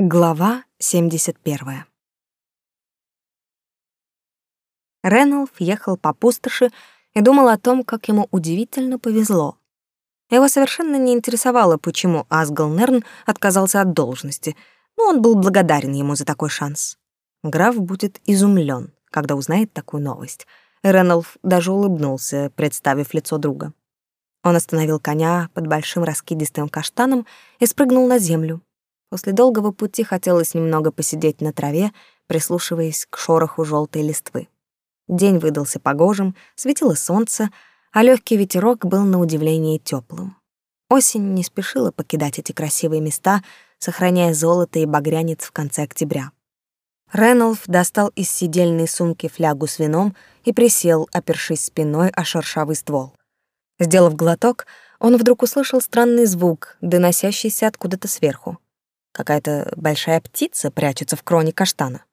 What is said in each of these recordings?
Глава 71. Реналф ехал по пустоши и думал о том, как ему удивительно повезло. Его совершенно не интересовало, почему Асгал Нерн отказался от должности, но он был благодарен ему за такой шанс. Граф будет изумлен, когда узнает такую новость. Реналф даже улыбнулся, представив лицо друга. Он остановил коня под большим раскидистым каштаном и спрыгнул на землю, После долгого пути хотелось немного посидеть на траве, прислушиваясь к шороху желтой листвы. День выдался погожим, светило солнце, а легкий ветерок был на удивление теплым. Осень не спешила покидать эти красивые места, сохраняя золото и багрянец в конце октября. Реналф достал из сидельной сумки флягу с вином и присел, опершись спиной о шершавый ствол. Сделав глоток, он вдруг услышал странный звук, доносящийся откуда-то сверху. Какая-то большая птица прячется в кроне каштана.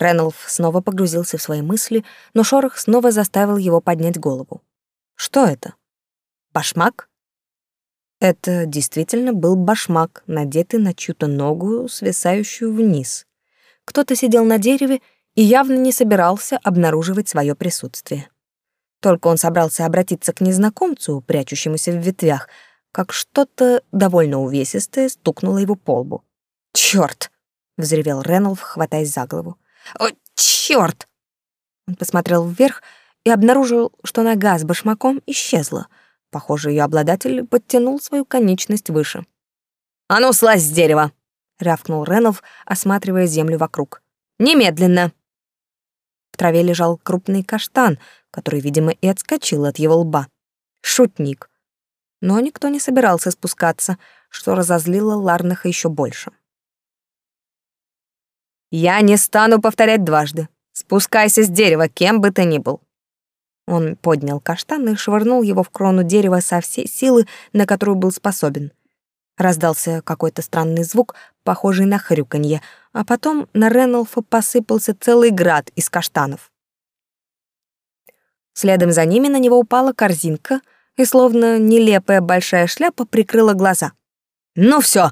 Реналф снова погрузился в свои мысли, но шорох снова заставил его поднять голову. Что это? Башмак? Это действительно был башмак, надетый на чью-то ногу, свисающую вниз. Кто-то сидел на дереве и явно не собирался обнаруживать свое присутствие. Только он собрался обратиться к незнакомцу, прячущемуся в ветвях, как что-то довольно увесистое стукнуло его по лбу. «Чёрт!» — взревел Реналф, хватаясь за голову. «О, чёрт!» Он посмотрел вверх и обнаружил, что нога с башмаком исчезла. Похоже, ее обладатель подтянул свою конечность выше. «А ну, слазь с дерева!» — рявкнул Реналф, осматривая землю вокруг. «Немедленно!» В траве лежал крупный каштан, который, видимо, и отскочил от его лба. Шутник но никто не собирался спускаться, что разозлило Ларнаха еще больше. «Я не стану повторять дважды. Спускайся с дерева, кем бы ты ни был». Он поднял каштан и швырнул его в крону дерева со всей силы, на которую был способен. Раздался какой-то странный звук, похожий на хрюканье, а потом на Реналфа посыпался целый град из каштанов. Следом за ними на него упала корзинка — и словно нелепая большая шляпа прикрыла глаза. «Ну все,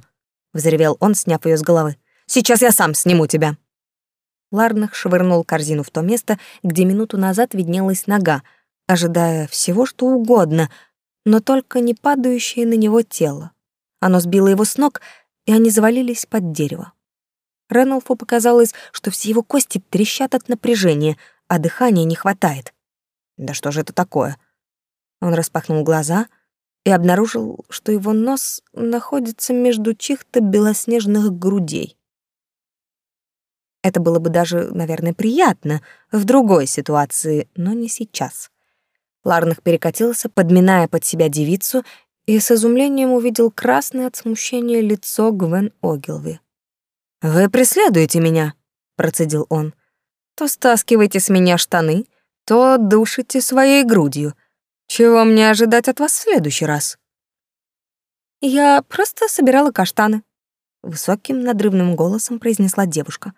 взревел он, сняв ее с головы. «Сейчас я сам сниму тебя!» Ларнах швырнул корзину в то место, где минуту назад виднелась нога, ожидая всего, что угодно, но только не падающее на него тело. Оно сбило его с ног, и они завалились под дерево. Реналфу показалось, что все его кости трещат от напряжения, а дыхания не хватает. Да что же это такое? Он распахнул глаза и обнаружил, что его нос находится между чьих-то белоснежных грудей. Это было бы даже, наверное, приятно в другой ситуации, но не сейчас. Ларнах перекатился, подминая под себя девицу, и с изумлением увидел красное от смущения лицо Гвен Огилви. «Вы преследуете меня», — процедил он. «То стаскиваете с меня штаны, то душите своей грудью. Чего мне ожидать от вас в следующий раз? Я просто собирала каштаны, высоким надрывным голосом произнесла девушка.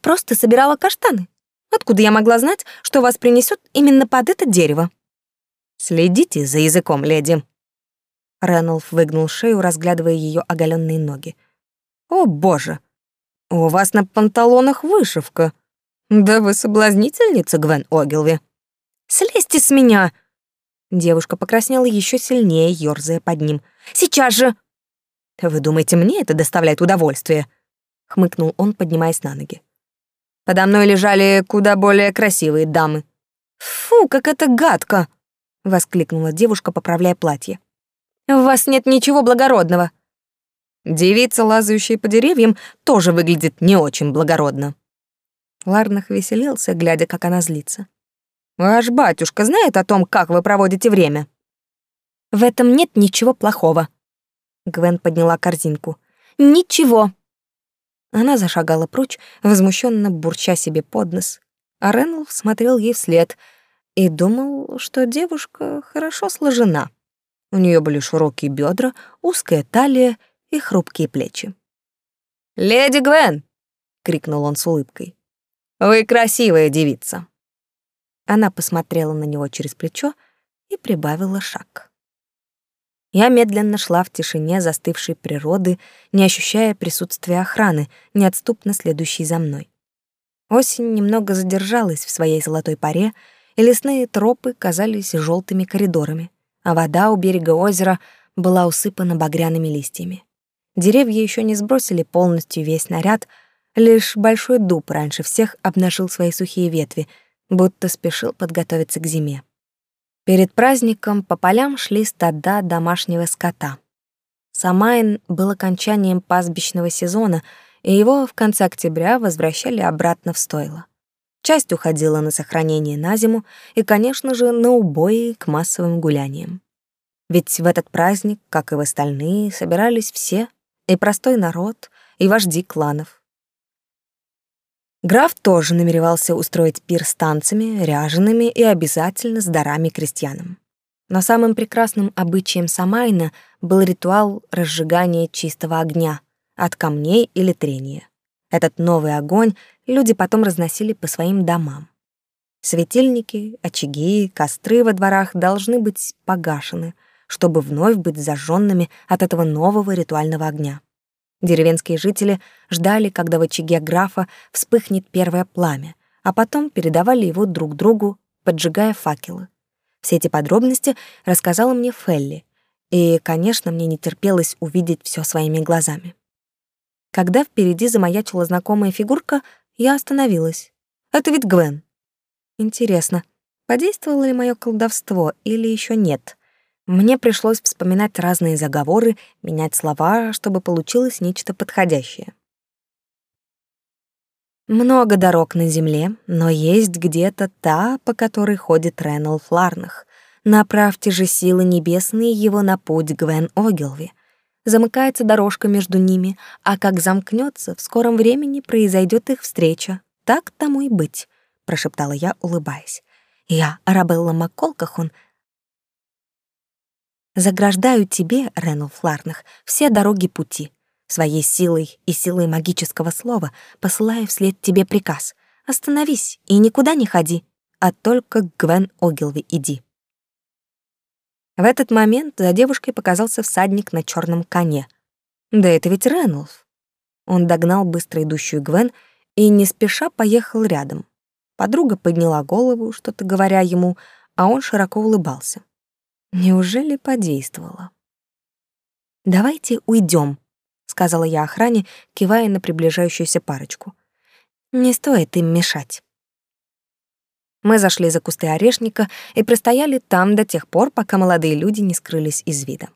Просто собирала каштаны. Откуда я могла знать, что вас принесет именно под это дерево? Следите за языком, леди. Ренулф выгнул шею, разглядывая ее оголенные ноги. О, боже. У вас на панталонах вышивка. Да вы соблазнительница, Гвен Огилви. Слезьте с меня, Девушка покраснела еще сильнее, ёрзая под ним. «Сейчас же!» «Вы думаете, мне это доставляет удовольствие?» — хмыкнул он, поднимаясь на ноги. «Подо мной лежали куда более красивые дамы». «Фу, как это гадко!» — воскликнула девушка, поправляя платье. «В вас нет ничего благородного». Девица, лазающая по деревьям, тоже выглядит не очень благородно. Ларнах веселился, глядя, как она злится. Ваш батюшка знает о том, как вы проводите время? В этом нет ничего плохого. Гвен подняла корзинку. Ничего. Она зашагала прочь, возмущенно бурча себе под нос. А Реннелл смотрел ей вслед и думал, что девушка хорошо сложена. У нее были широкие бедра, узкая талия и хрупкие плечи. «Леди Гвен!» — крикнул он с улыбкой. «Вы красивая девица!» Она посмотрела на него через плечо и прибавила шаг. Я медленно шла в тишине застывшей природы, не ощущая присутствия охраны, неотступно следующей за мной. Осень немного задержалась в своей золотой паре, и лесные тропы казались желтыми коридорами, а вода у берега озера была усыпана багряными листьями. Деревья еще не сбросили полностью весь наряд, лишь большой дуб раньше всех обнажил свои сухие ветви, будто спешил подготовиться к зиме. Перед праздником по полям шли стада домашнего скота. Самайн был окончанием пастбищного сезона, и его в конце октября возвращали обратно в стойло. Часть уходила на сохранение на зиму и, конечно же, на убои к массовым гуляниям. Ведь в этот праздник, как и в остальные, собирались все, и простой народ, и вожди кланов. Граф тоже намеревался устроить пир с танцами, ряжеными и обязательно с дарами крестьянам. Но самым прекрасным обычаем Самайна был ритуал разжигания чистого огня от камней или трения. Этот новый огонь люди потом разносили по своим домам. Светильники, очаги, костры во дворах должны быть погашены, чтобы вновь быть зажженными от этого нового ритуального огня. Деревенские жители ждали, когда в очаге графа вспыхнет первое пламя, а потом передавали его друг другу, поджигая факелы. Все эти подробности рассказала мне Фелли, и, конечно, мне не терпелось увидеть все своими глазами. Когда впереди замаячила знакомая фигурка, я остановилась. Это ведь Гвен. Интересно, подействовало ли мое колдовство или еще нет? Мне пришлось вспоминать разные заговоры, менять слова, чтобы получилось нечто подходящее. Много дорог на земле, но есть где-то та, по которой ходит Реннел Фларнах. Направьте же силы небесные его на путь Гвен Огилви. Замыкается дорожка между ними, а как замкнется, в скором времени произойдет их встреча. Так тому и быть, прошептала я, улыбаясь. Я, Арабелла Макколкахон, Заграждаю тебе, Рену Фларнах, все дороги пути. Своей силой и силой магического слова посылаю вслед тебе приказ. Остановись и никуда не ходи, а только к Гвен Огилви иди. В этот момент за девушкой показался всадник на черном коне. Да это ведь Ренулф. Он догнал быстро идущую Гвен и не спеша поехал рядом. Подруга подняла голову, что-то говоря ему, а он широко улыбался. Неужели подействовало? «Давайте уйдем, сказала я охране, кивая на приближающуюся парочку. «Не стоит им мешать». Мы зашли за кусты орешника и простояли там до тех пор, пока молодые люди не скрылись из вида.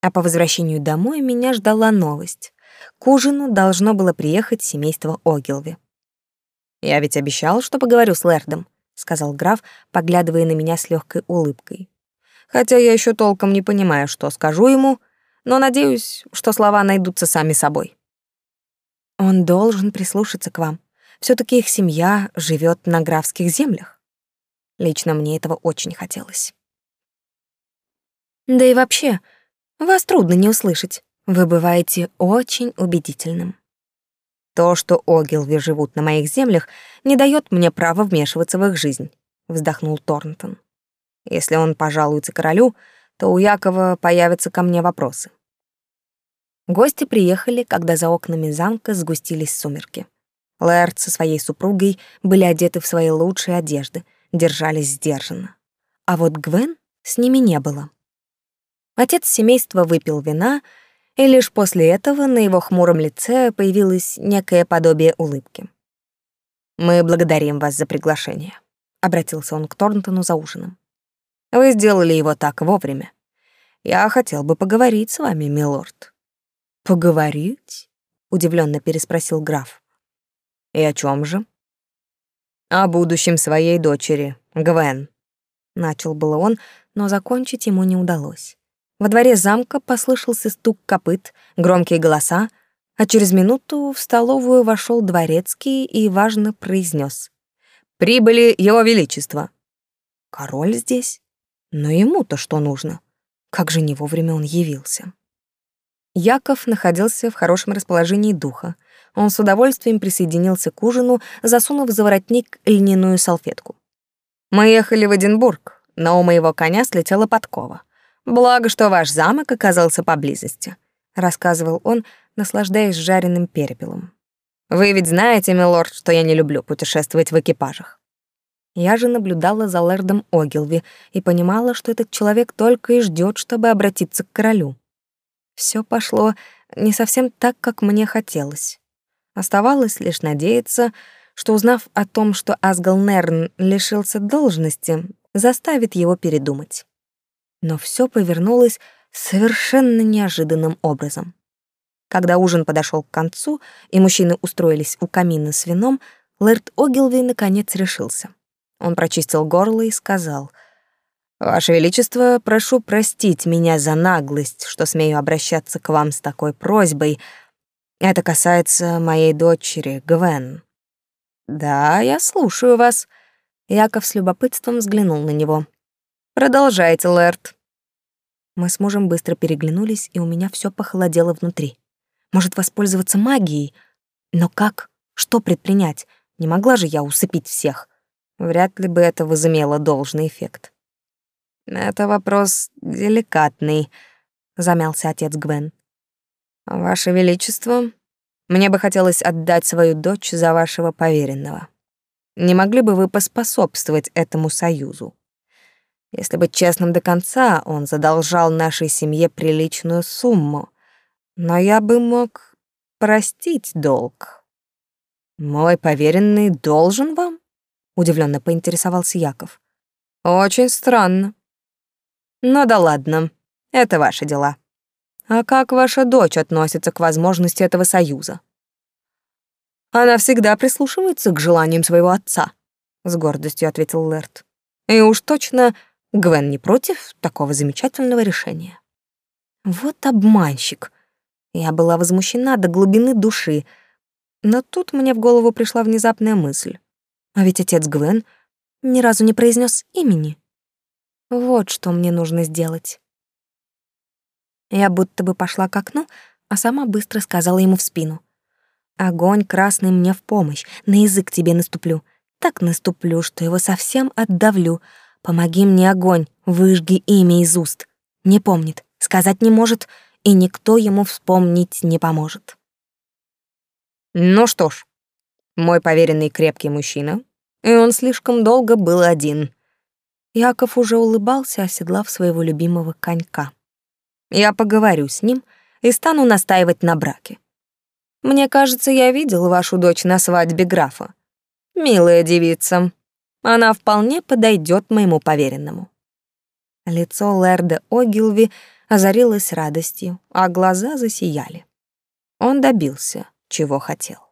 А по возвращению домой меня ждала новость. К ужину должно было приехать семейство Огилви. «Я ведь обещал, что поговорю с Лэрдом», — сказал граф, поглядывая на меня с легкой улыбкой хотя я еще толком не понимаю, что скажу ему, но надеюсь, что слова найдутся сами собой. Он должен прислушаться к вам. все таки их семья живет на графских землях. Лично мне этого очень хотелось. Да и вообще, вас трудно не услышать. Вы бываете очень убедительным. То, что Огилви живут на моих землях, не дает мне права вмешиваться в их жизнь, вздохнул Торнтон. Если он пожалуется королю, то у Якова появятся ко мне вопросы. Гости приехали, когда за окнами замка сгустились сумерки. Лэрд со своей супругой были одеты в свои лучшие одежды, держались сдержанно. А вот Гвен с ними не было. Отец семейства выпил вина, и лишь после этого на его хмуром лице появилось некое подобие улыбки. «Мы благодарим вас за приглашение», — обратился он к Торнтону за ужином. Вы сделали его так вовремя. Я хотел бы поговорить с вами, милорд. Поговорить? удивленно переспросил граф. И о чем же? О будущем своей дочери, Гвен. Начал было он, но закончить ему не удалось. Во дворе замка послышался стук копыт, громкие голоса, а через минуту в столовую вошел дворецкий и важно произнес: "Прибыли его величество". Король здесь? Но ему-то что нужно? Как же не вовремя он явился? Яков находился в хорошем расположении духа. Он с удовольствием присоединился к ужину, засунув за воротник льняную салфетку. Мы ехали в Эдинбург, но у моего коня слетела подкова. Благо, что ваш замок оказался поблизости, рассказывал он, наслаждаясь жареным перепелом. Вы ведь знаете, милорд, что я не люблю путешествовать в экипажах. Я же наблюдала за лэрдом Огилви и понимала, что этот человек только и ждет, чтобы обратиться к королю. Все пошло не совсем так, как мне хотелось. Оставалось лишь надеяться, что, узнав о том, что Асгалнерн лишился должности, заставит его передумать. Но все повернулось совершенно неожиданным образом. Когда ужин подошел к концу, и мужчины устроились у камина с вином, Лэрд Огилви наконец решился. Он прочистил горло и сказал, «Ваше Величество, прошу простить меня за наглость, что смею обращаться к вам с такой просьбой. Это касается моей дочери, Гвен». «Да, я слушаю вас». Яков с любопытством взглянул на него. «Продолжайте, Лэрд». Мы с мужем быстро переглянулись, и у меня все похолодело внутри. Может, воспользоваться магией? Но как? Что предпринять? Не могла же я усыпить всех. Вряд ли бы это возымело должный эффект. «Это вопрос деликатный», — замялся отец Гвен. «Ваше Величество, мне бы хотелось отдать свою дочь за вашего поверенного. Не могли бы вы поспособствовать этому союзу? Если быть честным до конца, он задолжал нашей семье приличную сумму, но я бы мог простить долг. Мой поверенный должен вам? Удивленно поинтересовался Яков. Очень странно. Но ну да ладно, это ваши дела. А как ваша дочь относится к возможности этого союза? Она всегда прислушивается к желаниям своего отца, с гордостью ответил Лерт. И уж точно Гвен не против такого замечательного решения. Вот обманщик. Я была возмущена до глубины души, но тут мне в голову пришла внезапная мысль. А ведь отец Гвен ни разу не произнес имени. Вот что мне нужно сделать. Я будто бы пошла к окну, а сама быстро сказала ему в спину. «Огонь красный мне в помощь, на язык тебе наступлю. Так наступлю, что его совсем отдавлю. Помоги мне, огонь, выжги имя из уст. Не помнит, сказать не может, и никто ему вспомнить не поможет. Ну что ж, мой поверенный крепкий мужчина, и он слишком долго был один. Яков уже улыбался, оседлав своего любимого конька. Я поговорю с ним и стану настаивать на браке. Мне кажется, я видел вашу дочь на свадьбе графа. Милая девица. Она вполне подойдет моему поверенному. Лицо Лэрда Огилви озарилась радостью, а глаза засияли. Он добился, чего хотел.